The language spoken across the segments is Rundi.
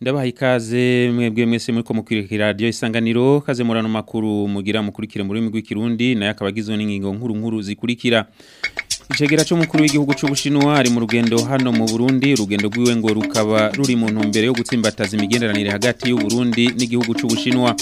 ndabaha ikaze mwebwe mwese muri ko mukwirikira radio isanganiro kaze murano makuru mugira mukurikire muri rw'ikirundi naye akabagizwe n'ingingo nkuru nkuru zikurikira Icegera c'umukuru w'igihugu c'Ubushinwa ari mu rugendo hano mu Burundi urugendo rwiwe ngo rukaba ruri mu ntumbero yo gutsimbataza imigenderanire hagati y'u Burundi n'igihugu c'Ubushinwa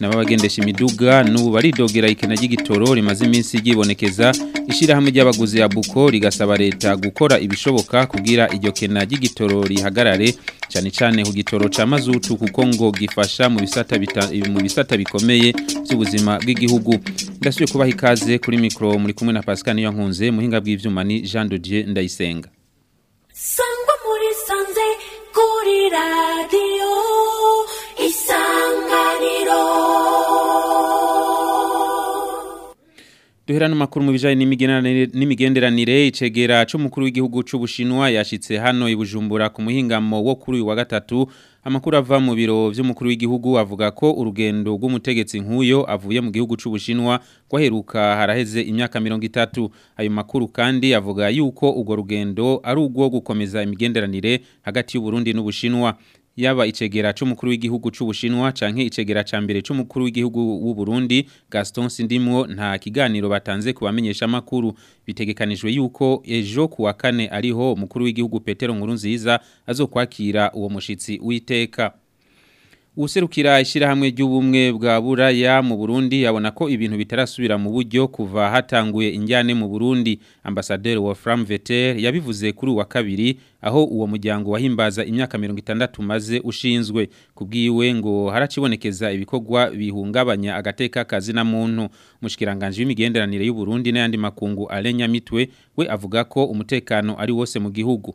nabo bagendesha imiduga n'ubu baridogera ikena ry'igitoro rimaze iminsi ryibonekeza ishyirahamwe ry'abaguzi ya buko rigasaba leta gukora ibishoboka kugira iryo kena ry'igitoro rihagarare cyane cyane ku gitoro cya mazutu kuko ngo gifasha mu bisata mu bisata bikomeye by'ubuzima bw'igihugu ndasubiye kubaha ikaze kuri mikoro muri kumwe na Pascal niyo nkunze muhinga bw'ivyuma ni Jean de ndayisenga Sangwa muri sanze kuri radio isanganiro duherana amakuru mu bijyanye n'imigenderanire icegera cy'umukuru w'igihugu cy'ubushinwa yashyitse hano i bujumbura ku muhingamo wo kuri uyu wa gatatu amakuru ava mu biro by'umukuru w'igihugu avuga ko urugendo rw'umutegetsi nk'uyo avuye mu gihugu cy'ubushinwa kwaheruka haraheze imyaka mirongo itatu ayo makuru kandi avuga yuko urwo rugendo ari urwo gukomeza imigenderanire hagati y'uburundi n'ubushinwa yaba icegera c'umukuru w'igihugu c'Ubushinwa canke icegera ca mbere c'umukuru w'igihugu w'u Burundi Gaston Sindimwo nta kiganiro batanze kubamenyesha makuru bitegekanijwe yuko ejo kuwa kane ariho umukuru w'igihugu Petero Nkurunziza azokwakira uwo mushitsi w'iteka userukira ishyirahamwe ry'ubumwe bwa buraya mu burundi abona ko ibintu bitarasubira mu buryo kuva hatanguye injyane mu burundi ambasaderi wa furamu Veter yabivuze kuri uwa kabiri aho uwo muryango wahimbaza imyaka mirongo itandatu umaze ushinzwe kubwiwe ngo haracibonekeza ibikogwa bihungabanya agateka kazi na muntu mushikiranganje w'imigenderanire y'u Burundi nandi makungu arenyamitwe we avuga ko umutekano ari wose mu gihugu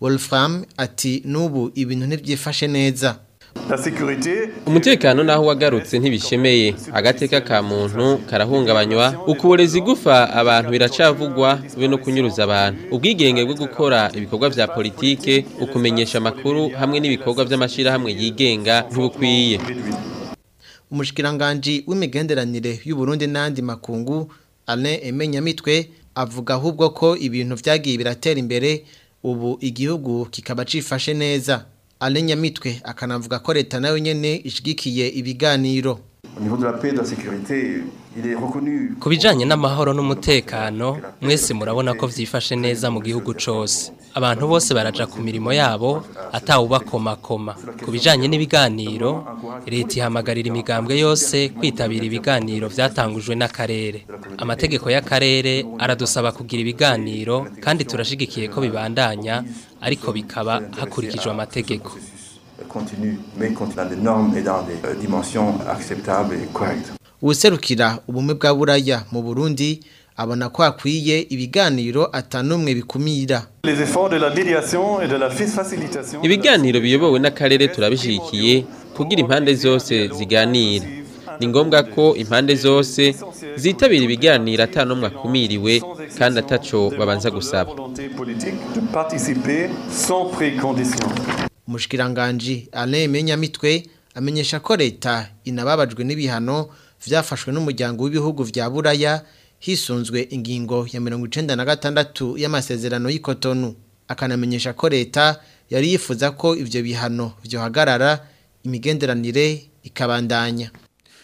Wolfram ati n'ubu ibintu ntibyifashe neza umutekano n'aho wagarutse ntibishemeye agateka ka muntu karahungabanywa uburezi gufa abantu biracavugwa be no kunyuruza abantu ubwigenge bwo gukora ibikorwa bya politike ukumenyesha amakuru hamwe n'ibikorwa by'amashyirahamwe yigenga ntibukwiye umushikiranganji w'imigenderanire y'uburundi n'andi makungu ane emenyamitwe avuga ahubwo ko ibintu byagiye biratera imbere ubu igihugu kikaba cifashe neza Alain Nyamitwe akanavuga ko leta nayo nyene ishigikiye ibiganiro ku bijyanye n'amahoro n'umutekano mwese murabona ko vyifashe neza mu gihugu cyose abantu bose baraja ku mirimo yabo atawubakomakoma ku bijyanye n'ibiganiro leta ihamagarira imigambwe yose kwitabira ibiganiro byatangujwe n'akarere amategeko y'akarere aradusaba kugira ibiganiro kandi turashigikiye ko bibandanya ariko bikaba hakurikijwe amategeko continue, mais dans des normes et dans des euh, dimensions acceptables et correctes. uwuserukira ubumwe bwa buraya mu burundi abona ko hakwiye ibiganiro atanumwe bikumira ibiganiro biyobowe karere turabishyigikiye kugira impande zose ziganira ni ngombwa ko impande zose zitabira ibiganiro atanumwe akumiriwe kandi ataco babanza gusaba Participer sans Mushikiranganji Alain Menyamitwe amenyesha ko leta inababajwe n'ibihano byafashwe n'umuryango w'ibihugu vya Buraya hisunzwe ingingo ya 196 y'amasezerano y'ikotonu akanamenyesha ko leta yari yifuza ko ibyo bihano vyohagarara imigenderanire ikabandanya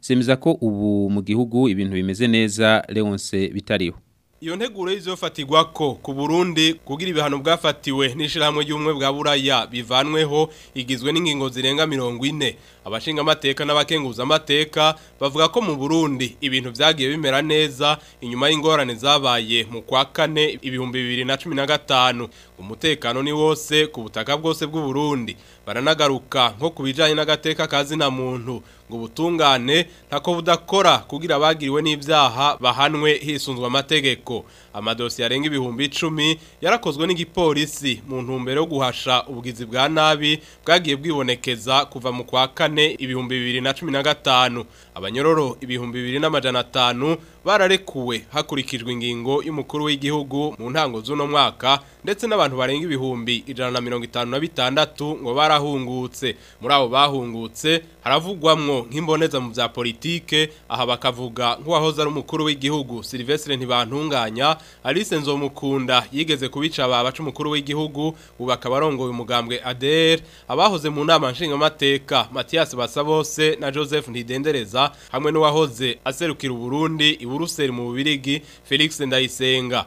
zemeza ko ubu mu gihugu ibintu bimeze neza Leonce bitariho iyo nteguro y'izofatirwa ko ku Burundi kugira ibihano bwafatiwe n'ishirahamwe ry'umwe bwa Buraya bivanweho igizwe n'ingingo zirenga mirongo ine. abashinga amateka n'abakenguza amateka bavuga ko mu Burundi ibintu byagiye bimera neza inyuma y'ingorane zabaye mu kwa kane ibihumbi bibiri na cumi na gatanu umutekano ni wose ku butaka bwose bw'u Burundi baranagaruka nko ku bijyanye n'agateka ka zina muntu ngo ubutungane ntako budakora kugira abagiriwe n'ibyaha bahanwe hisunzwe amategeko amadosiye arenga ibihumbi icumi yarakozwe n'igipolisi mu ntumbero yo guhasha ubugizi bwa nabi bwagiye bwibonekeza kuva mu kwa kane ibihumbi bibiri na cumi na gatanu abanyororo ibihumbi bibiri n'amajana atanu bararekuwe hakurikijwe ingingo y'umukuru w'igihugu mu ntango z'uno mwaka ndetse n'abantu barenga ibihumbi ijana na mirongo itanu na bitandatu ngo barahungutse muri abo bahungutse haravugwamo nk'imboneza mu bya politike aha bakavuga nk'uwahoze ari umukuru w'igihugu Silvestre Ntibantunganya Alice Nzomukunda yigeze kubica aba baca umukuru w'igihugu ubu akaba arongoye umugambwe ADR abahoze mu nama nshingamateka Mathias Basabose na Joseph Ntidendereza Rwanda hamwe n'uwahoze aserukira Burundi i Buruseli mu Bubirigi Felix Ndayisenga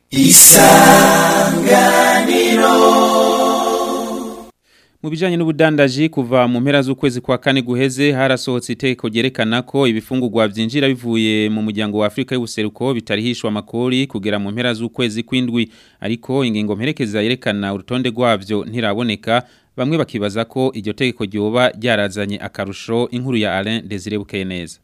isanganiro mu bijyanye n'ubudandaji kuva mu mpera z'ukwezi kwa kane guheze harasohotse iteko ryerekana ko ibifungugwa byinjira bivuye mu muryango wa afurika y'ubuseruko bitarihishwa amakori kugera mu mpera z'ukwezi kw'indwi ariko ingingo mperekeza yerekana urutonde rwabyo ntiraboneka bamwe bakibaza ko iryo tegeko ryoba ryarazanye akarusho inkuru ya Alain Desire neza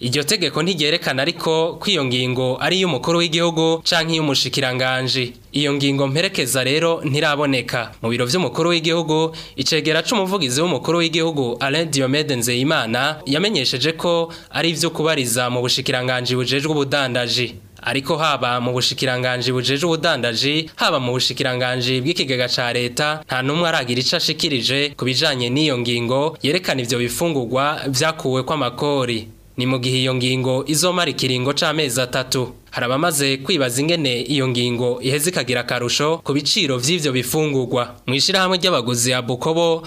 iryo tegeko ntigerekana ariko ko ngingo ari y’umukuru w'igihugu canke iy'umushikiranganje iyo ngingo mperekeza rero ntiraboneka mu biro vy'umukuru w'igihugu icegera c'umuvugizi w'umukuru w'igihugu Alain Diomede Nzeyimana yamenyesheje ko ari ivyo kubariza mu bushikiranganje bujejwe ubudandaji ariko haba mu bushikiranganje bujeje ubudandaji haba mu bushikiranganje bw'ikigega ca leta nta numwe aragira ico ashikirije kubijanye n'iyo ngingo yerekana ivyo bifungurwa vyakuwe kw'amakori ni mu gihe iyo ngingo izomara ikiringo c'amezi atatu hari abamaze kwibaza ingene iyo ngingo iheze ikagira akarusho ku biciro by’ibyo bifungurwa mu ishyirahamwe ry'abaguzi ya bukobo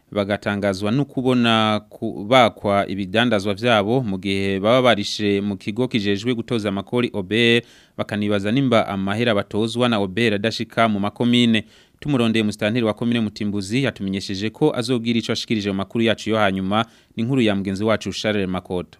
bagatangazwa no kubona bakwa ibidandazwa byabo mu gihe baba barishe mu kigo kijejwe gutoza amakori OBR bakanibaza nimba amahera batozwa na OBR adashika mu makomine tumurondeye musitanteri wa komine mutimbuzi yatumenyesheje ko azobwira ico ashikirije mu makuru yacu yo hanyuma ni nkuru ya mugenzi wacu Charles Makoto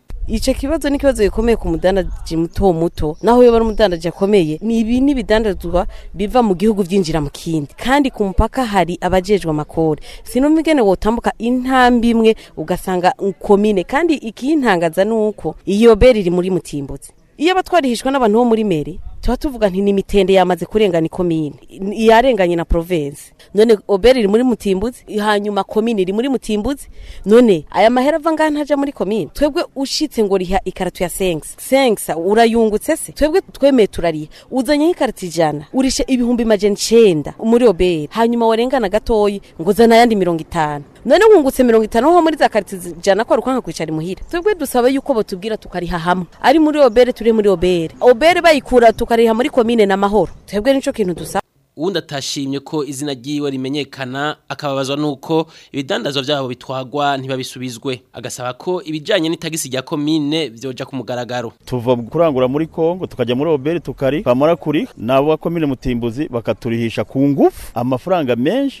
icyo kibazo ni ikibazo gikomeye ku mudandaji muto muto naho yaba ari umudandaji akomeye ni ibi n'ibidandazwa biva mu gihugu byinjira mu kindi kandi ku mupaka hari abajejwe amakore sinumva ingene wotambuka intambi imwe ugasanga komine kandi ikiyitangaza ni uko iyo beri iri muri mutimbutse iyo abatwarihijwe n'abantu bo muri meri tuba tuvuga nti ni yamaze kurengana ikomine yarenganye na province none oberi iri muri mutimbuzi hanyuma komine iri muri mutimbuzi none aya mahera ava ngaha ntaja muri komine twebwe ushitse ngo riha ikaratu ya sengisa sengisa urayungutse se twebwe twemeye turariha uzanye ikaratu ijana urishe ibihumbi majana icenda muri oberi hanyuma warengana gatoyi ngo zana ayandi mirongo itanu none wungutse mirongo itanu nko muri za karite ijana ko arukanka kwicara imuhira twebwe dusaba yuko batubwira tukariha hamwe ari muri obere turi muri obere obere bayikura tukariha muri komine n'amahoro twebwe nicyo kintu dusaba uwundi atashimye ko izina ry'iwe rimenyekana akababazwa nuko ibidandazo byabo bitwagwa ntibabisubizwe agasaba ko ibijyanye n'itagisi rya komine byoja ku mugaragaro tuva kurangura muri Kongo tukajya muri Robert tukari pamara kuri nabo wa komine mutimbuzi bakaturihisha ku ngufu amafaranga menshi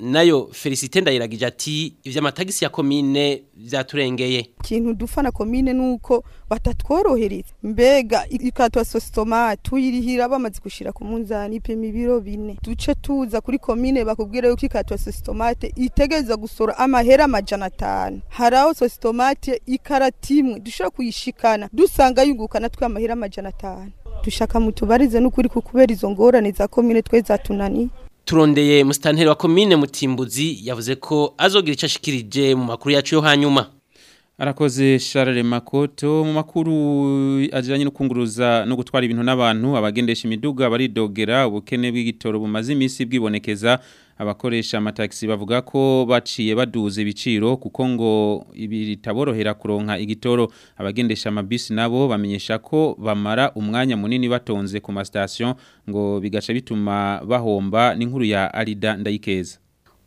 nayo felicite ndayiragije ati iby'amatagisi ya komine byaturengeye ikintu dufana komine ni uko mbega ikatwa sositoma tuyirihira bamaze gushyira ku munzani ipima ibiro bine duce tuza kuri komine bakubwira yuko ikatwa sositomate itegereza gusora amahera amajana atanu hari aho ikaratimwe dushobora kuyishikana dusanga yungukana natwe amahera amajana atanu dushaka mutubarize n'ukuri kubera izo ngorane za komine twe zatunaniye turondeye musitanteri wa komine mutimbuzi yavuze ko azogira icyo ashikirije mu makuru yacu yo hanyuma arakoze Charles makoto mu makuru ajyanye no kunguruza no gutwara ibintu n'abantu abagendesha imiduga baridogera ubukene bw'igitoro bumaze iminsi bwibonekeza abakoresha amataxi bavuga ko baciye baduze ibiciro kuko ngo bitaborohera kuronka igitoro abagendesha amabisi nabo bamenyesha ko bamara umwanya munini batonze ku ma sitasiyo ngo bigaca bituma bahomba n'inkuru ya Alida ndayikeza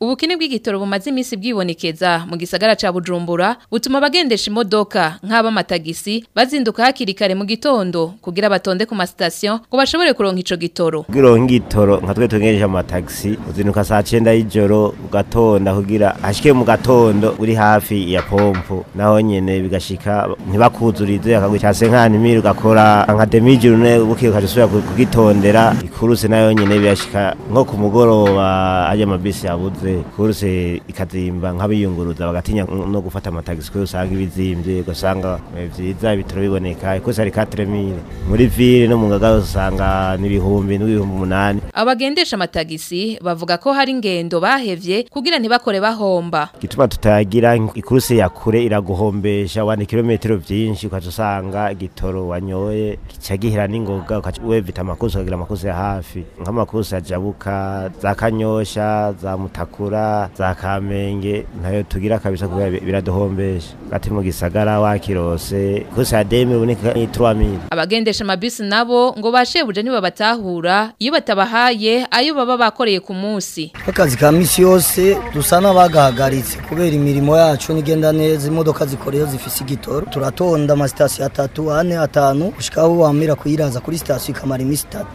ubukene bw'igitoro bumaze iminsi bwibonekeza mu gisagara ca bujumbura butuma abagendesha imodoka nk'abamatagisi bazinduka hakiri kare mu gitondo kugira batonde ku masitasiyo ngo bashobore kuronka ico gitoro kugironka igitoro nka twe tugendeje amatagisi uzinduka saa cenda y'ijoro ugatonda kugira ashike mu gatondo uri hafi ya pompo naho nyene bigashika ntibakuzurize akagwa case nk'animiri ugakora nka demijuru ne bukiye usubira kugitondera ikuruse nayo nyene birashika nko ku mugoroba aje amabisi yabuze kure kurse ikazimba nk'abiyunguruza bagatinya no gufata amatagisi kuko usanga ibizimbye ugasanga byiza bitaro biboneka ikosa rika tiremire muri vire no mu ngagara usanga n'ibihumbi n'ibihumbi umunani abagendesha amatagisi bavuga ko hari ingendo bahevye kugira ntibakore bahomba gituma tutagira ikurse ya kure iraguhombesha wani kilometero byinshi ukaca usanga gitoro wanyoye gica gihira n'ingoga ukaca wevita amakosa ukagira amakosa ya hafi nk'amakosa ya jabuka za kanyosha za mutaku itukura za kamenge nayo tugira kabisa kubera biraduhombesha ati mu gisagara wakirose kose ademe boneka ni 3000 abagendesha amabisi nabo ngo bashebuje niba batahura iyo batabahaye ayo baba bakoreye ku munsi akazi ka misi yose dusana bagahagaritse kubera imirimo yacu nigenda neza imodoka zikoreyo zifise igitoro turatonda ama station atatu ane atanu gushikaho wamira kuyiraza kuri station ikamara imisi itatu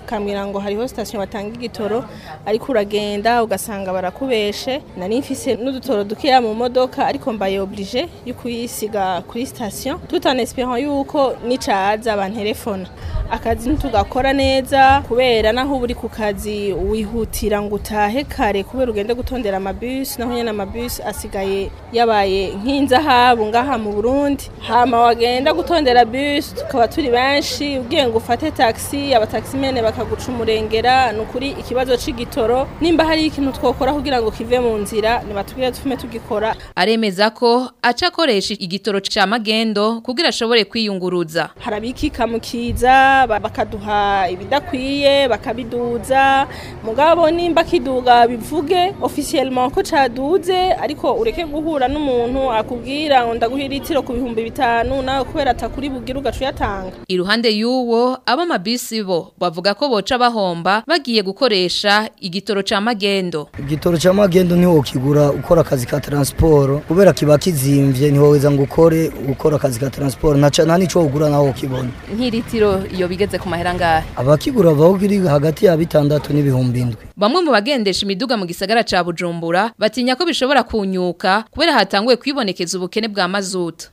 bakambwira ngo hariho sitasiyo batanga igitoro ariko uragenda ugasanga barakubeshe nari mfise n'udutoro dukeya mu modoka ariko mbaye oburije yo kuyisiga kuri sitasiyo tutanesipera yuko n'icaza banterefona akazi ntitugakora neza kubera naho uba uri ku kazi wihutira ngo utahe kare kubera ugende gutondera amabisi naho nyine amabisi asigaye yabaye nk'inzahabu ngaha mu burundi hama wagenda gutondera bisi tukaba turi benshi ugiye ngo ufate taxi abataximene bakaguca umurengera ni ukuri ikibazo cy'igitoro nimba hari ikintu twakora kugira ngo kive mu nzira nibatubwire tufume tugikora aremeza ko aca akoresha igitoro cya magendo kugira ashobore kwiyunguruza harabikika mu kiza bakaduha ibidakwiye bakabiduza mugabo nimba kiduga bivuge officiellement ko caduze ariko ureke guhura n'umuntu akubwira ngo ndaguhira itiro ku bihumbi bitanu nawe kubera atakuri bugire ugacu yatanga iruhande y'uwo ab'amabisi bo bavuga ko boca bahomba bagiye gukoresha igitoro cya magendo igitoro ca magendo niwo kigura ukora akazi ka transport kubera kiba kizimvye niwo weza ngo ukore ukora akazi ka transport na cana nico ugura nawo kibona nk'iritiro iyo bigeze ku mahera angahe abakigura bawugiri hagati ya bitandatu n'ibihumbi indwi bamwe mu bagendesha imiduga mu gisagara ca bujumbura batinya ko bishobora kunyuka kubera hatanguye kwibonekeza ubukene bwa mazuta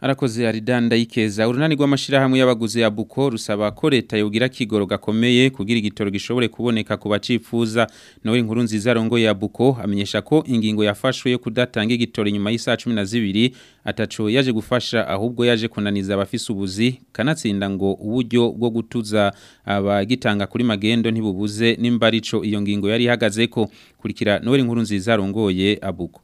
arakoze Aridan Ndayikeza urunani rw'amashirahamwe y'abaguzi ya Buko rusaba ko leta yogira kigoro gakomeye kugira igitoro gishobore kuboneka ku bacifuza Noel nkuru nziza rongo ya Buko amenyesha ko ingingo yafashwe yo kudatanga igitoro nyuma na zibiri ataco yaje gufasha ahubwo yaje kunaniza abafise ubuzi kanatsinda ngo uburyo bwo gutuza abagitanga kuri magendo ntibubuze nimba arico iyo ngingo yari ihagazeko kurikira Noel nkuru nziza rongoye abuko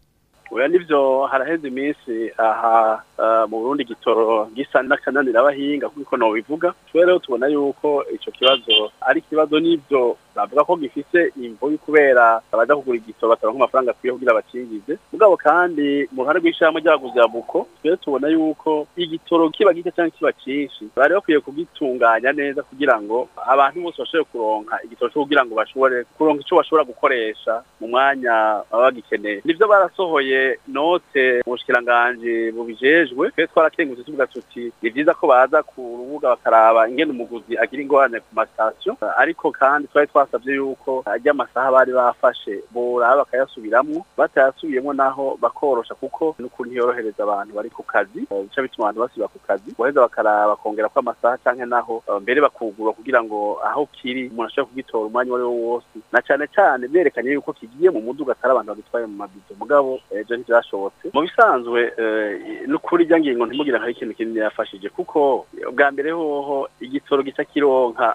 oya nibyo haraheze iminsi aha eh, mu burundi gitoro gisa n'akananira abahinga kuko nawe bivuga rero tubona yuko icyo kibazo ari ikibazo n'ibyo bavuga ko gifise imvubu kubera abaza kugura igisoro bataronka amafaranga akwiye kugira bakingize mugabo kandi mu ruhande rw'ishirahamwe ry'abaguzi ya buko twese tubona yuko igitoro kiba gito cyangwa kiba cyinshi bari bakwiye kugitunganya neza kugira ngo abantu bose bashobore kuronka igitoro cyo kugira ngo bashobore kuronka icyo bashobora gukoresha mu mwanya baba bagikeneye nivyo barasohoye note mu bushikiranganji bubijejwe twese twarakengurutse tuvuga tuti ni byiza ko baza ku rubuga bakaraba ingene umuguzi agira ingorane ku masitasiyo ariko kandi twari twa twasabye yuko ajya amasaha bari bafashe boraba bakayasubiramo batayasubiyemo naho bakorosha kuko n'ukuntu yorohereza abantu bari ku kazi bica eh, bituma abantu basiba ku kazi baheza bakaraba bakongera ko amasaha cyangwa naho eh, mbere bakugurwa kugira ngo aho kiri umuntu ashobora kugitora umwanya uwo ari wo wose na cyane cyane berekanye yuko kigiye mu muduga atari abantu bagitwaye mu mabido mugabo ibyo eh, ntibyashobotse mu bisanzwe n'ukuri rya ngingo ntimugire hari ikintu kinini yafashije kuko bwa mbere hoho igitoro gica kironka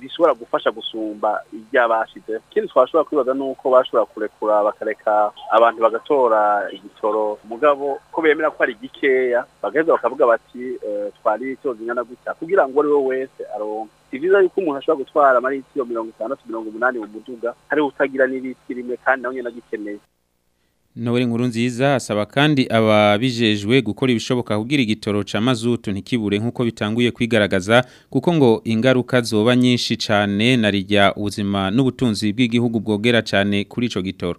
zishobora gufasha gusumba iby'abashize ikindi twashobora kwibaza ni uko bashobora kurekura bakareka abantu bagatora igitoro mugabo ko bemera ko ari gikeya bagaheza bakavuga bati eh, twari itoza ingana gutya kugira ngo uwo ari we wese aronke si byiza yuko umuntu ashobora gutwara maritiyo mirongo itandatu mirongo umunani mu muduga hariho utagira n'ibiti rimwe kandi nawe nyine agikeneye Nobere nkuru nziza asaba kandi ababijejwe gukora ibishoboka kugira igitoro ca mazutu ntikibure nkuko bitanguye kwigaragaza kuko ngo ingaruka zoba nyinshi cane narijya ubuzima n'ubutunzi bw'igihugu bwogera cyane kuri icyo gitoro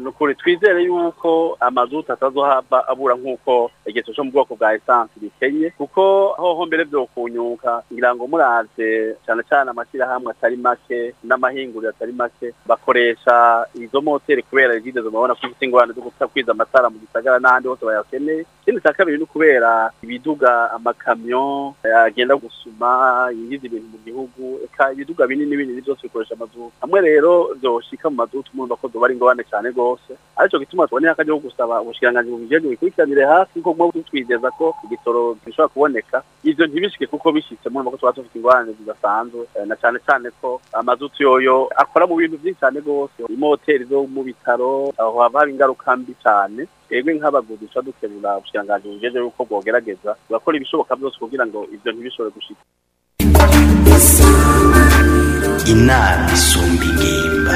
ni ukuri twizere yuko amazuta atazohava abura nk'uko igihe cyo mu bwoko bwa esansi bikenye kuko hoho mbere byo kunyuka ngira ngo muraze cyane cyane amashyirahamwe atari make n'amahinguriro atari make bakoresha izo moteri kubera izigeze mubona ko ifite ingorane zo gukwiza amatara mu gisagara n'ahandi hose bayakeneye ikindi cya kabiri ni ukubera ibiduga amakamyo yagenda gusuma yinjiza ibintu mu gihugu ibiduga binini binini byose bikoresha amazuta hamwe rero byoshika mu mazuta umuntu bakozi bari ingorane cyane rwose rwose aricyo gituma tuboneye akajyaho gusaba ubushikiranganji mu bijejwe bikurikiranire hafi nko mwe twizeza ko igitoro gishobora kuboneka ivyo ntibishyike kuko bishyitse murumva ko twaba dufite ingorane zidasanzwe eh, na cyane cyane ko amazutu yoyo akora mu bintu vyinshi cane rwose imoteri zo mu bitaro aho haba hari ingaruka mbi cane twebwe nk'abaguzi tuba dukenura mu bijejwe yuko bwogerageza tugakora ibishoboka byose kugira ngo ibyo ntibishobore gushyika inama isumba ingimba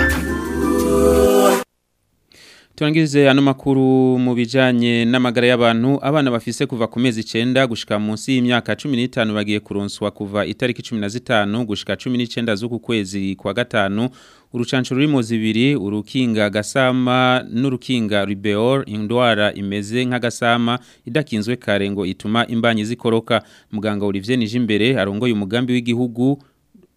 turangize ano makuru mu bijanye n'amagara y'abantu abana bafise kuva ku mezi 9 gushika munsi y'imyaka 15 bagiye kuronswa kuva itariki zitanu gushika 19 z'uku kwezi kwa gatanu urucanco ruri zibiri urukinga gasama n'urukinga ribeor indwara imeze nk'agasama idakinzwe kare ngo ituma imbanyi zikoroka muganga Olivier Nijimbere arongoye umugambi w'igihugu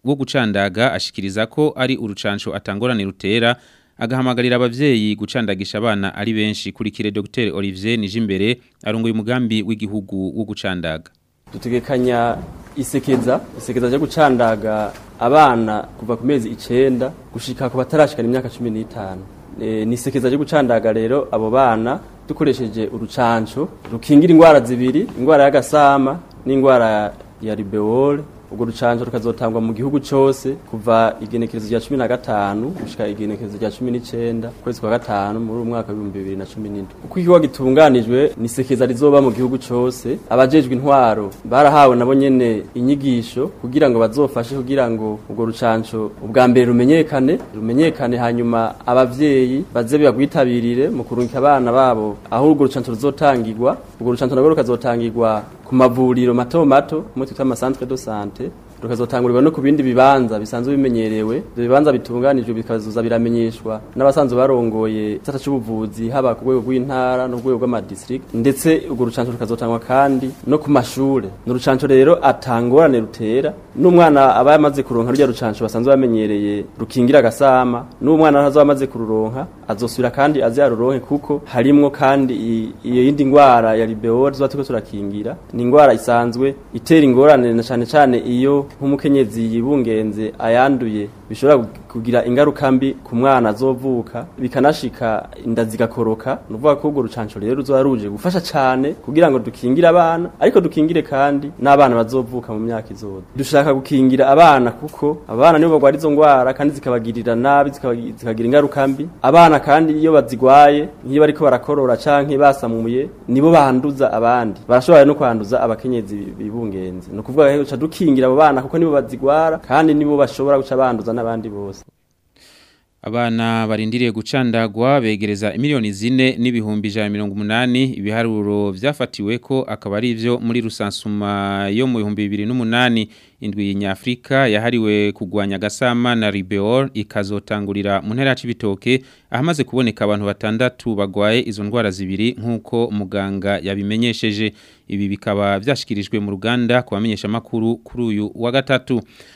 wo gucandaga ashikiriza ko ari urucanco atangorane rutera agahamagarira ababyeyi gucandagisha abana ari benshi kurikire Dr Olivier Nijimbere arongoye umugambi w'igihugu wo gucandaga dutegekanya isekeza isekeza ryo gucandaga abana kuva ku mezi icenda gushika ku batarashikana imyaka cumi n'itanu e, ni isekeza ryo gucandaga rero abo bana dukoresheje urucancu, rukingira indwara zibiri indwara y'agasama n'ingwara ya ribewole ubwo rucanco rukazotangwa mu gihugu cyose kuva igenekerezo rya cumi na gatanu gushika igenekerezo rya cumi n'icenda kwezi kwa gatanu muri uyu mwaka w'ibihumbi bibiri na cumi n'indwi uko ikiwa gitunganijwe ni sekeza rizoba mu gihugu cyose abajejwe intwaro barahawe nabo nyene inyigisho kugira ngo bazofashe kugira ngo ubwo rucanco ubwa mbere rumenyekane rumenyekane hanyuma abavyeyi baze bagwitabirire mu kurungika abana babo aho urwo rucanco ruzotangirwa urwo rucanco nabwo rukazotangirwa ku mavuriro mato mato muri twita amasantere do sante rukazotangurwa no ku bindi bibanza bisanzwe bimenyerewe ibyo bibanza bitunganijwe bikazuza biramenyeshwa n'abasanzwe barongoye isata cy'ubuvuzi haba ku rwego rw'intara no ku rwego ndetse urwo rucanco rukazotangwa kandi no ku mashuri ni urucanco rero atangorane rutera n'umwana aba yamaze kuronka rujya rucanco basanzwe bamenyereye rukingira agasama n'umwana azaba amaze kururonka azosubira kandi azi azaruronke kuko harimwo kandi iyo yindi ndwara ya libeor tuba turiko turakingira ni indwara isanzwe itera ingorane na cyane cyane iyo nk'umukenyezi yibungenze ayanduye bishobora kugira ingaruka mbi ku mwana azovuka bikanashika inda zigakoroka ni ukuvuga ko urwo rucanco rero ruzoba gufasha cyane kugira ngo dukingire abana ariko dukingire kandi n'abana bazovuka mu myaka izoza dushaka gukingira abana kuko abana nibo bagwara izo ndwara kandi zikabagirira nabi zikagira ingaruka mbi abana kandi iyo bazigwaye nk'iyo bariko barakorora canke basamuye nibo banduza abandi barashobora no kwanduza abakenyezi bibungenze ni ukuvuga dukingira abo bana kuko nibo bazigwara kandi nibo bashobora guca banduza n'abandi bose abana barindiriye gucandagwa begereza miliyoni zine n'ibihumbi ijana mirongo umunani ibiharuro byafatiwe ko akaba ari ibyo muri rusansuma yo mu bihumbi bibiri n'umunani indwi nyafrika yahariwe kugwanya gasama na ribeor ikazotangurira mu ntera y'ibitoke ahamaze kuboneka abantu batandatu bagwaye izo ndwara zibiri nk'uko muganga yabimenyesheje ibi bikaba byashyikirijwe mu ruganda kubamenyesha amakuru kuri uyu wa gatatu